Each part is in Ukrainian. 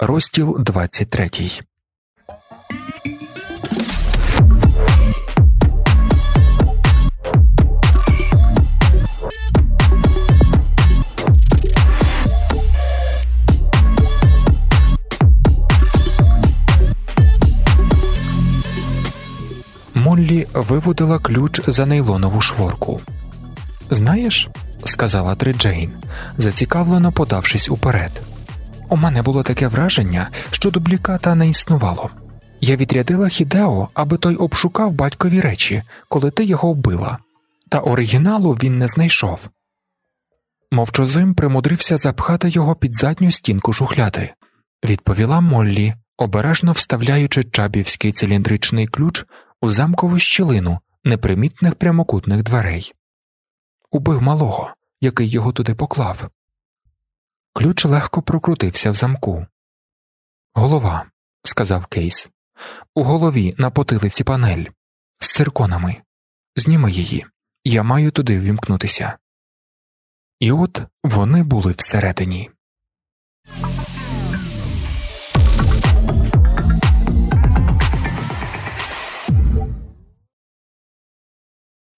Розділ 23 Моллі виводила ключ за нейлонову шворку. Знаєш, сказала Три Джейн, зацікавлено подавшись уперед. У мене було таке враження, що дубліката не існувало. Я відрядила Хідео, аби той обшукав батькові речі, коли ти його вбила, та оригіналу він не знайшов. Мовчозим примудрився запхати його під задню стінку шухляди, відповіла Моллі, обережно вставляючи чабівський циліндричний ключ у замкову щілину непримітних прямокутних дверей. Убив малого, який його туди поклав. Ключ легко прокрутився в замку. Голова, сказав Кейс. У голові на потилиці панель з цирконами. Зніми її. Я маю туди ввімкнутися. І от вони були всередині.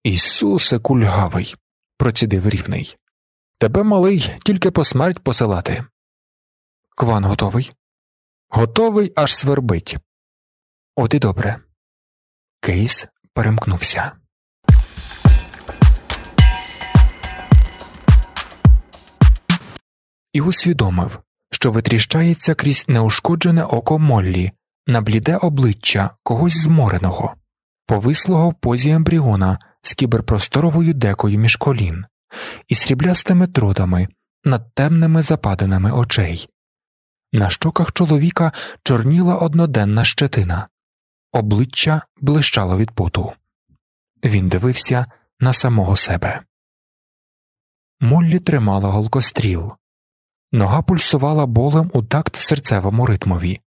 Ісусе кульгавий, процідив рівний. Тебе, малий, тільки по смерть посилати. Кван готовий? Готовий аж свербить. От і добре. Кейс перемкнувся. І усвідомив, що витріщається крізь неушкоджене око Моллі на бліде обличчя когось змореного, повислого в позі ембріона з кіберпросторовою декою між колін і сріблястими тродами над темними западинами очей. На щоках чоловіка чорніла одноденна щетина, обличчя блищало від поту. Він дивився на самого себе. Моллі тримала голкостріл, нога пульсувала болем у такт серцевому ритмові,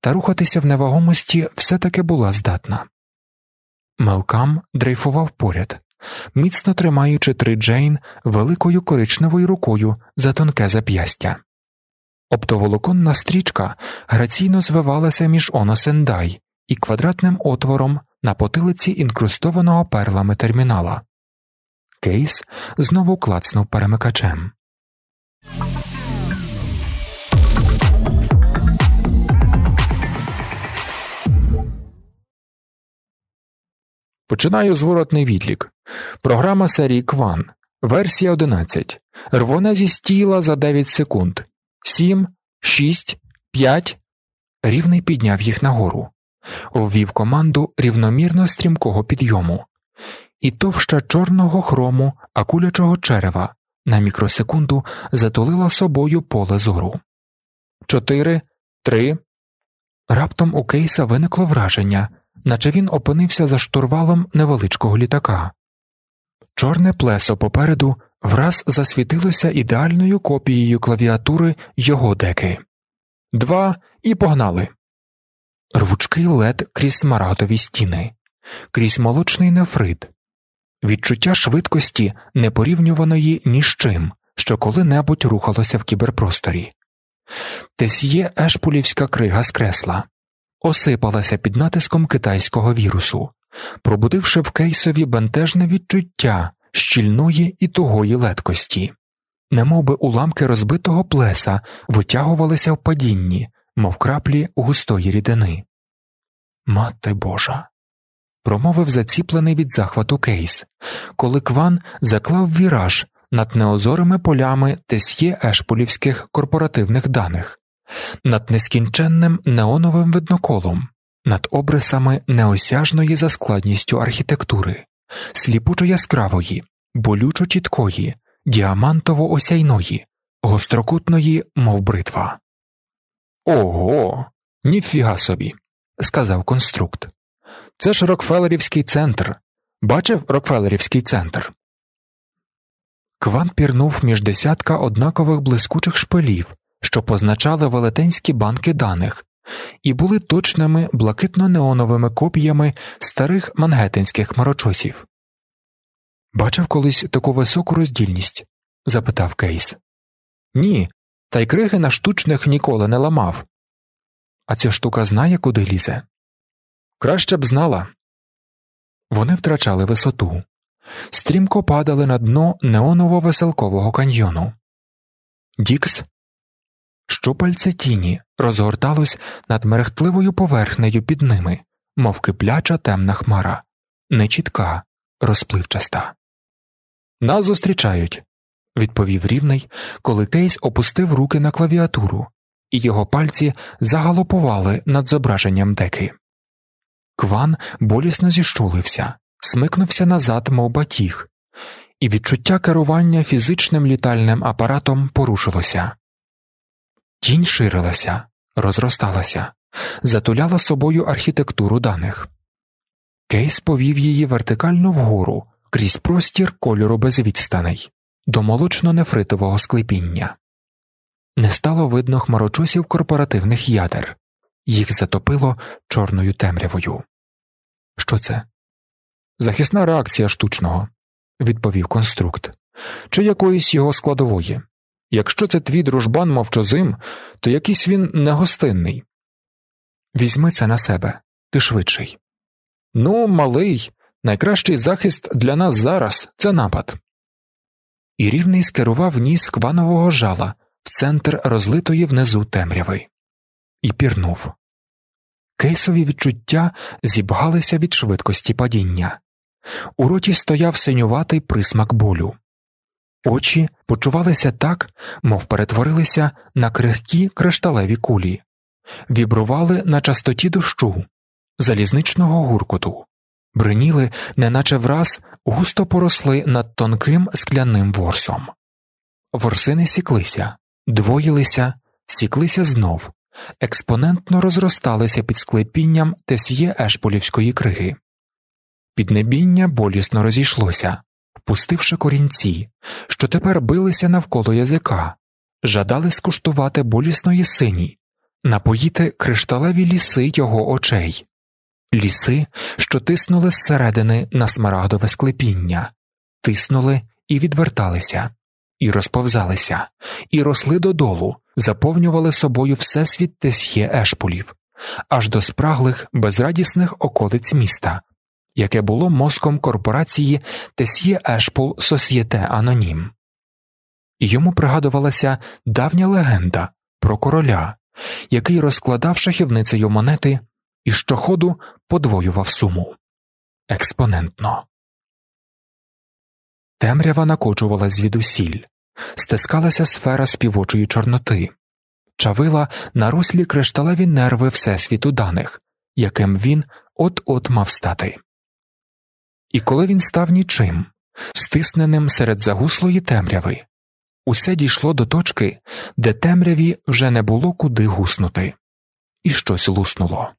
та рухатися в невагомості все таки була здатна. Мелкам дрейфував поряд, міцно тримаючи три Джейн великою коричневою рукою за тонке зап'ястя. Оптоволоконна стрічка граційно звивалася між оносендай і квадратним отвором на потилиці інкрустованого перлами термінала. Кейс знову клацнув перемикачем. Починаю зворотний відлік. Програма серії Кван, версія 11. Рвона зі стіла за 9 секунд. 7, 6, 5. Рівний підняв їх нагору, ввів команду рівномірно стрімкого підйому, і товща чорного хрому, акулячого черева на мікросекунду затулила собою поле зору. Чотири, три. Раптом у кейса виникло враження, наче він опинився за штурвалом невеличкого літака. Чорне плесо попереду враз засвітилося ідеальною копією клавіатури його деки. Два і погнали. Рвучкий лед крізь смарагдові стіни, крізь молочний нефрит, відчуття швидкості непорівнюваної ні з чим, що коли-небудь рухалося в кіберпросторі. Тесьє ешпулівська крига з кресла осипалася під натиском китайського вірусу, пробудивши в кейсові бентежне відчуття щільної і тугої леткості, немовби уламки розбитого плеса витягувалися в падінні, мов краплі густої рідини. Мати Божа. промовив заціплений від захвату кейс, коли Кван заклав віраж над неозорими полями тесьє ешполівських корпоративних даних, над нескінченним неоновим видноколом, над обрисами неосяжної за складністю архітектури, сліпучо яскравої, болючо чіткої, діамантово осяйної, гострокутної, мов бритва. Ого, ніфіга собі, сказав конструкт. Це ж Рокфелерівський центр. Бачив Рокфелерівський центр. Кван пірнув між десятка однакових блискучих шпилів, що позначали велетенські банки даних, і були точними блакитно-неоновими копіями старих мангеттенських хмарочосів. Бачив колись таку високу роздільність? запитав Кейс. Ні, та й криги на штучних ніколи не ламав, А ця штука знає, куди лізе? Краще б знала. Вони втрачали висоту, стрімко падали на дно неоново веселкового каньйону. Дікс, щупальце тіні розгорталось над мерехтливою поверхнею під ними, мов кипляча темна хмара, нечітка, розпливчаста. Нас зустрічають, відповів рівний, коли Кейс опустив руки на клавіатуру, і його пальці загалопували над зображенням деки. Кван болісно зіщулився, смикнувся назад, мов батіг, і відчуття керування фізичним літальним апаратом порушилося. Тінь ширилася, розросталася, затуляла собою архітектуру даних. Кейс повів її вертикально вгору крізь простір кольору безвідстаней до молочно-нефритового склепіння. Не стало видно хмарочосів корпоративних ядер, їх затопило чорною темрявою. Що це? Захисна реакція штучного, відповів конструкт, чи якоїсь його складової. Якщо це твій дружбан мовчозим, то якийсь він негостинний. Візьми це на себе, ти швидший. Ну, малий, найкращий захист для нас зараз це напад. І рівний скерував ніс кванового жала в центр розлитої внизу темряви і пірнув. Кейсові відчуття зібгалися від швидкості падіння. У роті стояв синюватий присмак болю. Очі почувалися так, мов перетворилися на крихкі кришталеві кулі, вібрували на частоті дощу, залізничного гуркоту, бриніли, неначе враз густо поросли над тонким скляним ворсом. Ворсини сіклися, двоїлися, сіклися знов, експонентно розросталися під склепінням тесьє ешполівської криги. Піднебіння болісно розійшлося, пустивши корінці, що тепер билися навколо язика, жадали скуштувати болісної сині, напоїти кришталеві ліси його очей, ліси, що тиснули зсередини на смарагдове склепіння, тиснули і відверталися, і розповзалися, і росли додолу, заповнювали собою всесвіт тесьє ешпулів, аж до спраглих безрадісних околиць міста, яке було мозком корпорації Тесьє Ешпул Сосьєте Анонім. Йому пригадувалася давня легенда про короля, який розкладав шахівницею монети і щоходу подвоював суму експонентно. Темрява накочувала звідусіль, стискалася сфера співочої чорноти, чавила на руслі кришталеві нерви Всесвіту даних, яким він от от мав стати. І коли він став нічим, стисненим серед загуслої темряви, усе дійшло до точки, де темряві вже не було куди гуснути, і щось луснуло.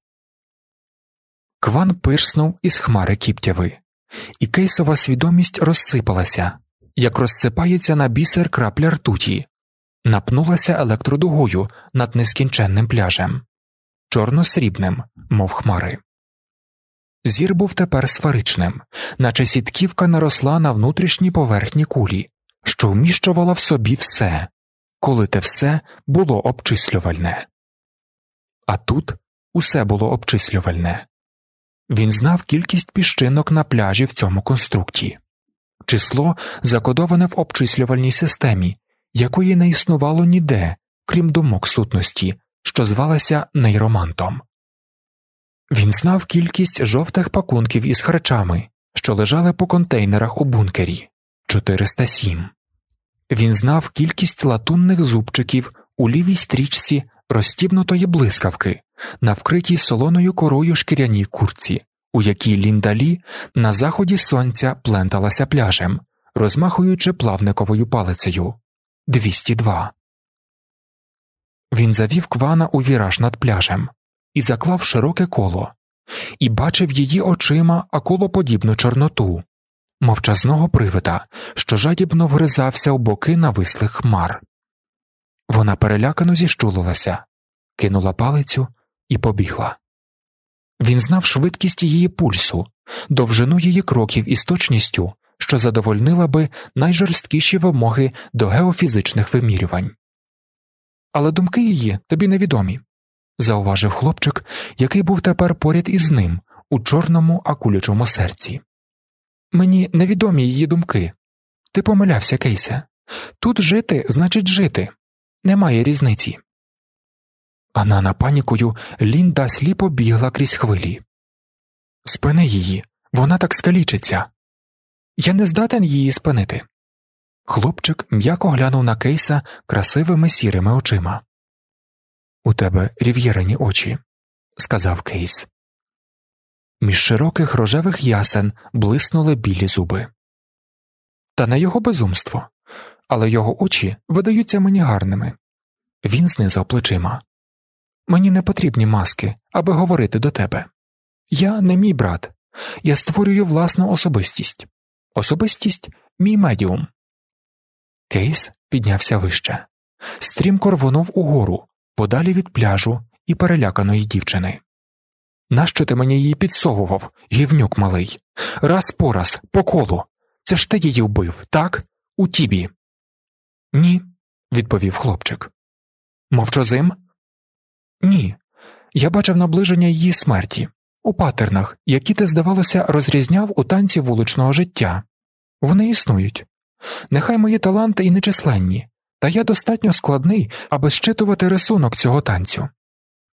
Кван пирснув із хмари кіптяви, і кейсова свідомість розсипалася, як розсипається на бісер крапля ртуті, напнулася електродугою над нескінченним пляжем, чорно срібним, мов хмари. Зір був тепер сферичним, наче сітківка наросла на внутрішній поверхні кулі, що вміщувала в собі все, коли те все було обчислювальне. А тут усе було обчислювальне. Він знав кількість піщинок на пляжі в цьому конструкті, число закодоване в обчислювальній системі, якої не існувало ніде, крім думок сутності, що звалася нейромантом. Він знав кількість жовтих пакунків із харчами, що лежали по контейнерах у бункері 407. Він знав кількість латунних зубчиків у лівій стрічці розстібнутої блискавки на вкритій солоною корою шкіряній курці, у якій ліндалі на заході сонця пленталася пляжем, розмахуючи плавниковою палицею 202. Він завів квана у віраж над пляжем і заклав широке коло, і бачив її очима акулоподібну чорноту, мовчазного привида, що жадібно вгризався у боки навислих хмар. Вона перелякано зіщулилася, кинула палицю і побігла. Він знав швидкість її пульсу, довжину її кроків із точністю, що задовольнила би найжорсткіші вимоги до геофізичних вимірювань. Але думки її тобі невідомі зауважив хлопчик, який був тепер поряд із ним у чорному акулючому серці. Мені невідомі її думки. Ти помилявся, Кейсе. Тут жити значить жити. Немає різниці. Анана панікою Лінда сліпо бігла крізь хвилі. Спини її, вона так скалічиться. Я не здатен її спинити. Хлопчик м'яко глянув на кейса красивими сірими очима. У тебе рів'єрені очі, сказав Кейс. Між широких рожевих ясен блиснули білі зуби. Та не його безумство, але його очі видаються мені гарними. Він знизав плечима. Мені не потрібні маски, аби говорити до тебе. Я не мій брат, я створюю власну особистість. Особистість мій медіум. Кейс піднявся вище, стрімко рвонув угору, подалі від пляжу і переляканої дівчини. Нащо ти мені її підсовував, гівнюк малий? Раз по раз, по колу. Це ж ти її вбив, так? У тібі. Ні, відповів хлопчик. Мовчозим? Ні. Я бачив наближення її смерті у патернах, які ти, здавалося, розрізняв у танці вуличного життя. Вони існують. Нехай мої таланти і нечисленні, та я достатньо складний, аби щитувати рисунок цього танцю,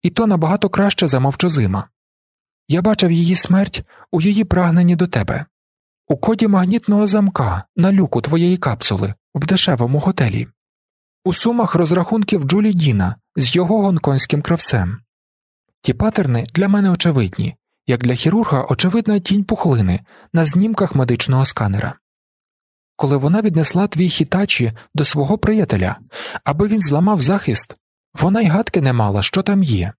і то набагато краще за мовчозима. Я бачив її смерть у її прагненні до тебе, у коді магнітного замка на люку твоєї капсули в дешевому готелі, у сумах розрахунків Джулі Діна з його гонконгським кравцем. Ті патерни для мене очевидні, як для хірурга очевидна тінь пухлини на знімках медичного сканера. Коли вона віднесла твій хітачі до свого приятеля, аби він зламав захист, вона й гадки не мала, що там є,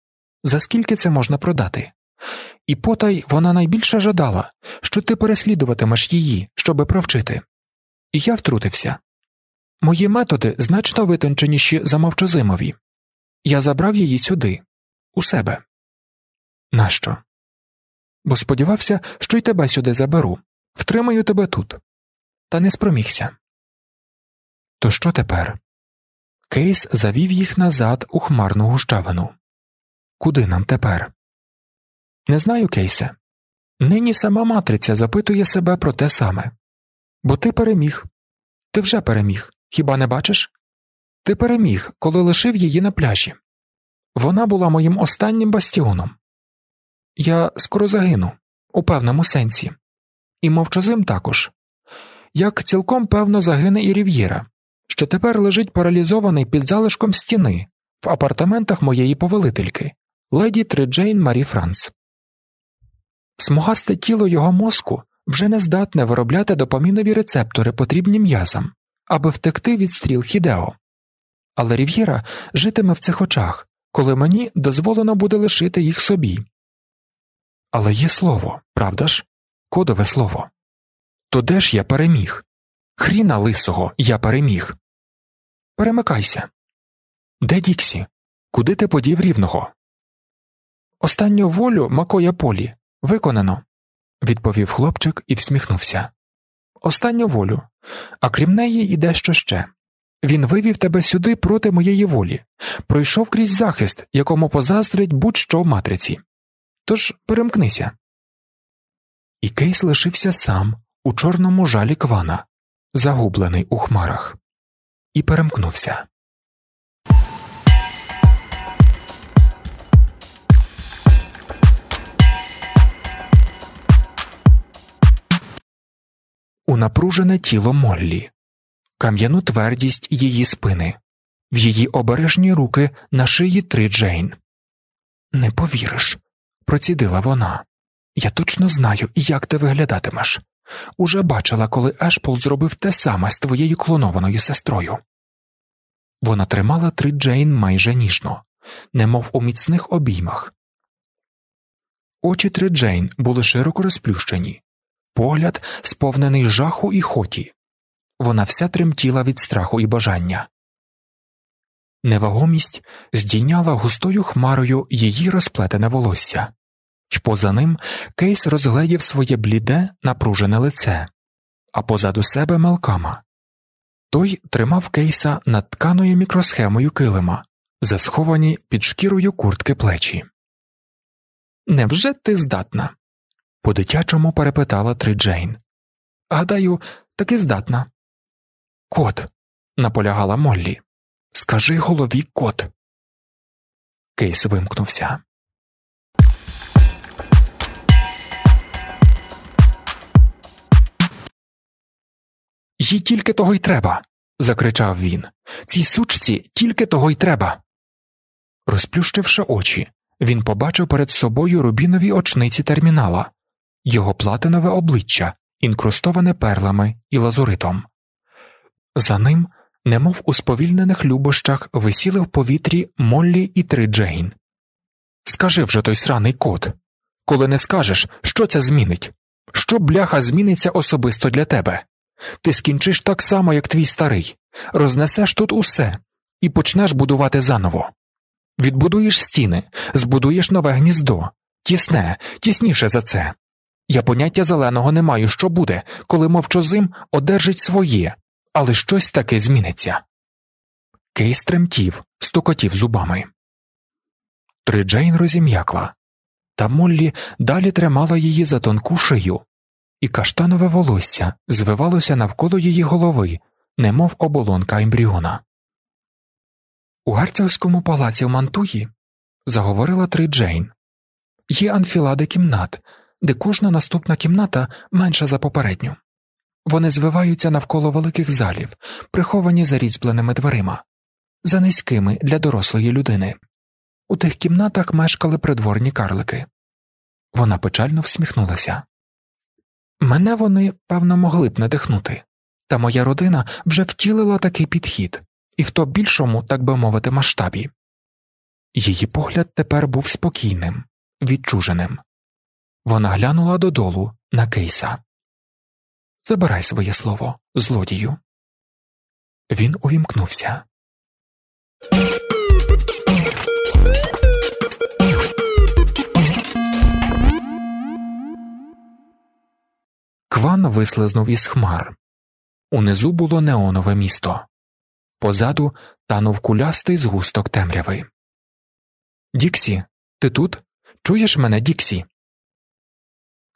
за скільки це можна продати. І потай вона найбільше жадала, що ти переслідуватимеш її, щоби провчити. І я втрутився. Мої методи значно витонченіші за мовчозимові. Я забрав її сюди, у себе. Нащо? Бо сподівався, що й тебе сюди заберу, втримаю тебе тут. Та не спромігся. То що тепер? Кейс завів їх назад у хмарну гущавину. Куди нам тепер? Не знаю, Кейсе. Нині сама матриця запитує себе про те саме. Бо ти переміг. Ти вже переміг. Хіба не бачиш? Ти переміг, коли лишив її на пляжі. Вона була моїм останнім бастіоном. Я скоро загину, у певному сенсі, і мовчозим також. Як цілком певно загине і Рів'єра, що тепер лежить паралізований під залишком стіни в апартаментах моєї повелительки, леді Триджейн Марі Франц. Смугасте тіло його мозку вже не здатне виробляти допомінові рецептори, потрібні м'язам, аби втекти від стріл Хідео. Але Рів'єра житиме в цих очах, коли мені дозволено буде лишити їх собі. Але є слово, правда ж? Кодове слово. То де ж я переміг? Хріна лисого я переміг. Перемикайся. Де Діксі? Куди ти подів рівного? Останню волю Макоя Полі виконано, відповів хлопчик і всміхнувся. Останню волю, а крім неї і дещо ще. Він вивів тебе сюди проти моєї волі, пройшов крізь захист, якому позаздрить будь що в матриці. Тож перемкнися. І Кейс лишився сам у чорному жалі квана, загублений у хмарах, і перемкнувся. У напружене тіло Моллі, кам'яну твердість її спини, в її обережні руки на шиї три Джейн. Не повіриш, процідила вона. Я точно знаю, як ти виглядатимеш. Уже бачила, коли Ешпол зробив те саме з твоєю клонованою сестрою. Вона тримала три Джейн майже ніжно, немов у міцних обіймах. Очі три Джейн були широко розплющені, погляд, сповнений жаху і хоті. Вона вся тремтіла від страху і бажання. Невагомість здійняла густою хмарою її розплетене волосся і поза ним Кейс розгледів своє бліде, напружене лице, а позаду себе Мелкама. Той тримав кейса над тканою мікросхемою килима, засховані під шкірою куртки плечі. Невже ти здатна? по дитячому перепитала Три Джейн. Гадаю, таки здатна. Кот, наполягала Моллі. Скажи голові кот. Кейс вимкнувся. Їй тільки того й треба. закричав він. Цій сучці тільки того й треба. Розплющивши очі, він побачив перед собою рубінові очниці термінала, його платинове обличчя, інкрустоване перлами і лазуритом. За ним, немов у сповільнених любощах, висіли в повітрі Моллі і три Джейн. Скажи вже той сраний кот. Коли не скажеш, що це змінить? Що бляха зміниться особисто для тебе? Ти скінчиш так само, як твій старий, рознесеш тут усе і почнеш будувати заново. Відбудуєш стіни, збудуєш нове гніздо, тісне, тісніше за це. Я поняття зеленого не маю, що буде, коли мовчозим одержить своє, але щось таки зміниться. Кейс тремтів, стукотів зубами. Триджейн розім'якла, та Моллі далі тримала її за тонку шию, і каштанове волосся звивалося навколо її голови, немов оболонка ембріона. У гарцівському палаці в Мантуї заговорила Три Джейн є анфілади кімнат, де кожна наступна кімната менша за попередню. Вони звиваються навколо великих залів, приховані за різьбленими дверима, за низькими для дорослої людини. У тих кімнатах мешкали придворні карлики. Вона печально всміхнулася. Мене вони, певно, могли б надихнути, та моя родина вже втілила такий підхід, і в то більшому, так би мовити, масштабі. Її погляд тепер був спокійним, відчуженим. Вона глянула додолу на кейса. Забирай своє слово, злодію. Він увімкнувся. Кван вислизнув із хмар. Унизу було неонове місто. Позаду танув кулястий згусток темряви. Діксі, ти тут? Чуєш мене, Діксі?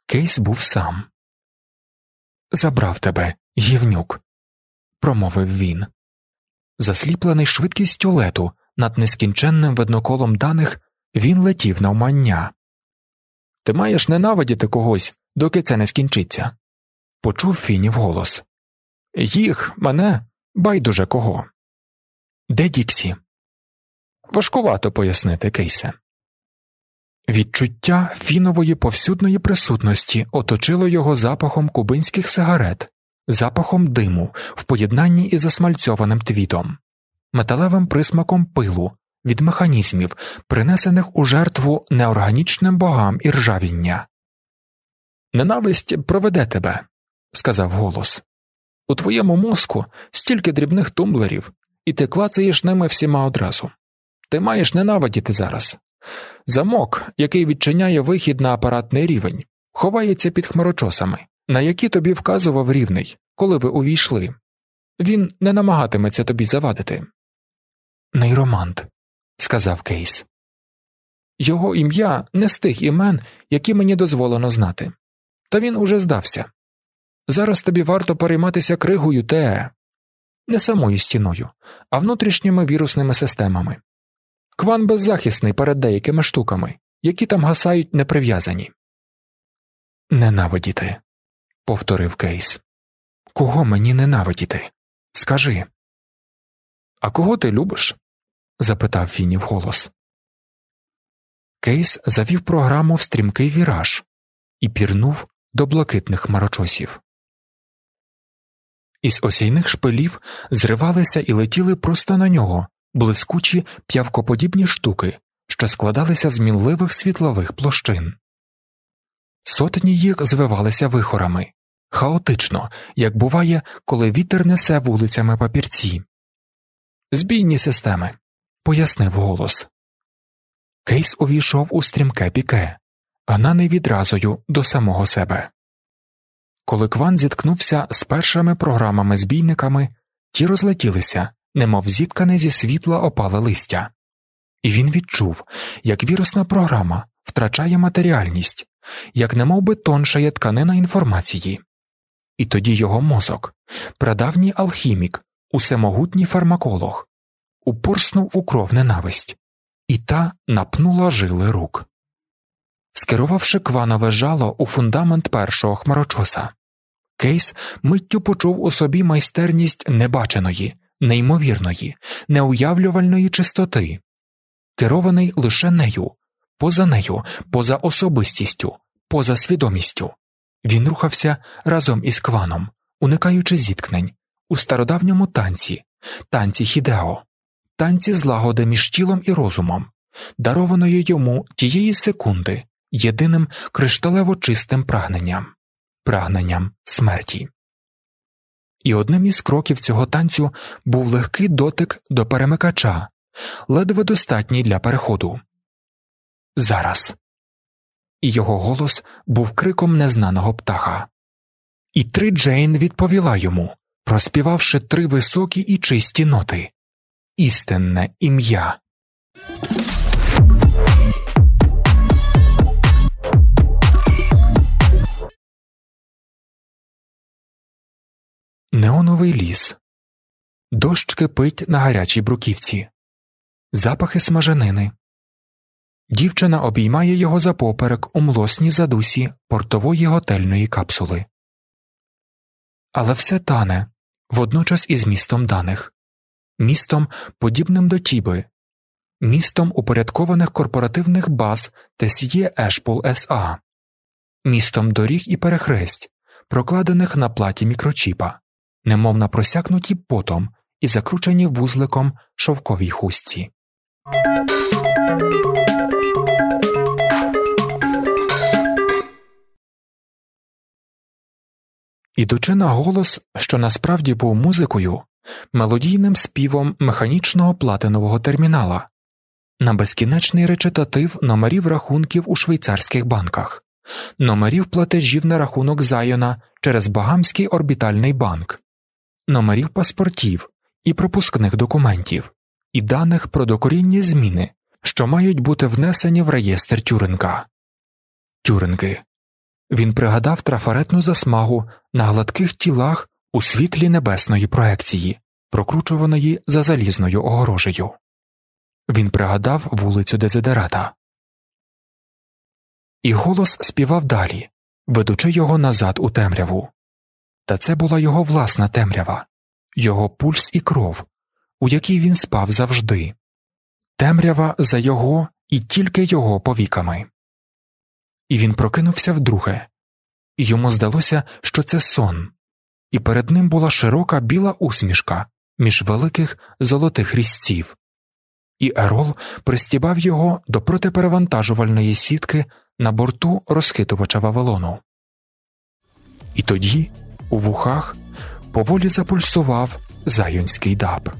Кейс був сам. Забрав тебе, гівнюк, промовив він. Засліплений швидкістю лету над нескінченним видноколом даних, він летів навмання. Ти маєш ненавидіти когось, доки це не скінчиться. Почув Фінів голос. Їх, мене, байдуже кого. Де Діксі? Важкувато пояснити Кейсе. Відчуття фінової повсюдної присутності оточило його запахом кубинських сигарет, запахом диму в поєднанні із засмальцьованим твітом, металевим присмаком пилу від механізмів, принесених у жертву неорганічним богам і ржавіння. Ненависть проведе тебе, сказав голос. У твоєму мозку стільки дрібних тумблерів, і ти клацаєш ними всіма одразу. Ти маєш ненавидіти зараз. Замок, який відчиняє вихід на апаратний рівень, ховається під хмарочосами, на які тобі вказував рівний, коли ви увійшли. Він не намагатиметься тобі завадити. Нейромант, сказав Кейс. Його ім'я не з тих імен, які мені дозволено знати. Та він уже здався. Зараз тобі варто перейматися кригою ТЕ, не самою стіною, а внутрішніми вірусними системами. Кван беззахисний перед деякими штуками, які там гасають неприв'язані. Ненавидіти, повторив Кейс. Кого мені ненавидіти? Скажи. А кого ти любиш? запитав Фіні вголос. Кейс завів програму в стрімкий віраж і пірнув до блакитних марочосів. Із осійних шпилів зривалися і летіли просто на нього блискучі п'явкоподібні штуки, що складалися з мінливих світлових площин. Сотні їх звивалися вихорами, хаотично, як буває, коли вітер несе вулицями папірці. Збійні системи, пояснив голос. Кейс увійшов у стрімке піке, гнаний відразою до самого себе. Коли Кван зіткнувся з першими програмами збійниками, ті розлетілися, немов зіткане зі світла опале листя, і він відчув, як вірусна програма втрачає матеріальність, як немов би тоншає тканина інформації. І тоді його мозок, прадавній алхімік, усемогутній фармаколог, упорснув у кров ненависть, і та напнула жили рук. Скерувавши кванове жало у фундамент першого хмарочоса, Кейс миттю почув у собі майстерність небаченої, неймовірної, неуявлювальної чистоти, керований лише нею, поза нею, поза особистістю, поза свідомістю. Він рухався разом із кваном, уникаючи зіткнень, у стародавньому танці, танці хідео, танці злагоди між тілом і розумом, дарованої йому тієї секунди єдиним кришталево чистим прагненням, прагненням смерті. І одним із кроків цього танцю був легкий дотик до перемикача, ледве достатній для переходу. Зараз. І його голос був криком незнаного птаха. І три Джейн відповіла йому, проспівавши три високі і чисті ноти істинне ім'я. Неоновий ліс, дощ кипить на гарячій бруківці, запахи смаженини. Дівчина обіймає його за поперек у млосній задусі портової готельної капсули. Але все тане водночас із містом даних, містом, подібним до Тіби, містом упорядкованих корпоративних баз ТСЄ Ешпол СА, містом доріг і перехресть, прокладених на платі мікрочіпа немов на просякнуті потом і закручені вузликом шовковій хустці. Ідучи на голос, що насправді був музикою, мелодійним співом механічного платинового термінала, на безкінечний речитатив номерів рахунків у швейцарських банках, номерів платежів на рахунок Зайона через Багамський орбітальний банк, номерів паспортів і пропускних документів, і даних про докорінні зміни, що мають бути внесені в реєстр Тюринга. Тюринги. Він пригадав трафаретну засмагу на гладких тілах у світлі небесної проекції, прокручуваної за залізною огорожею. Він пригадав вулицю Дезидерата. І голос співав далі, ведучи його назад у темряву. Та це була його власна темрява, його пульс і кров, у якій він спав завжди, темрява за його і тільки його повіками. І він прокинувся вдруге, і йому здалося, що це сон, і перед ним була широка біла усмішка між великих золотих різців, і Ерол пристібав його до протиперевантажувальної сітки на борту розхитувача Вавилону. І тоді у вухах поволі запульсував зайонський даб.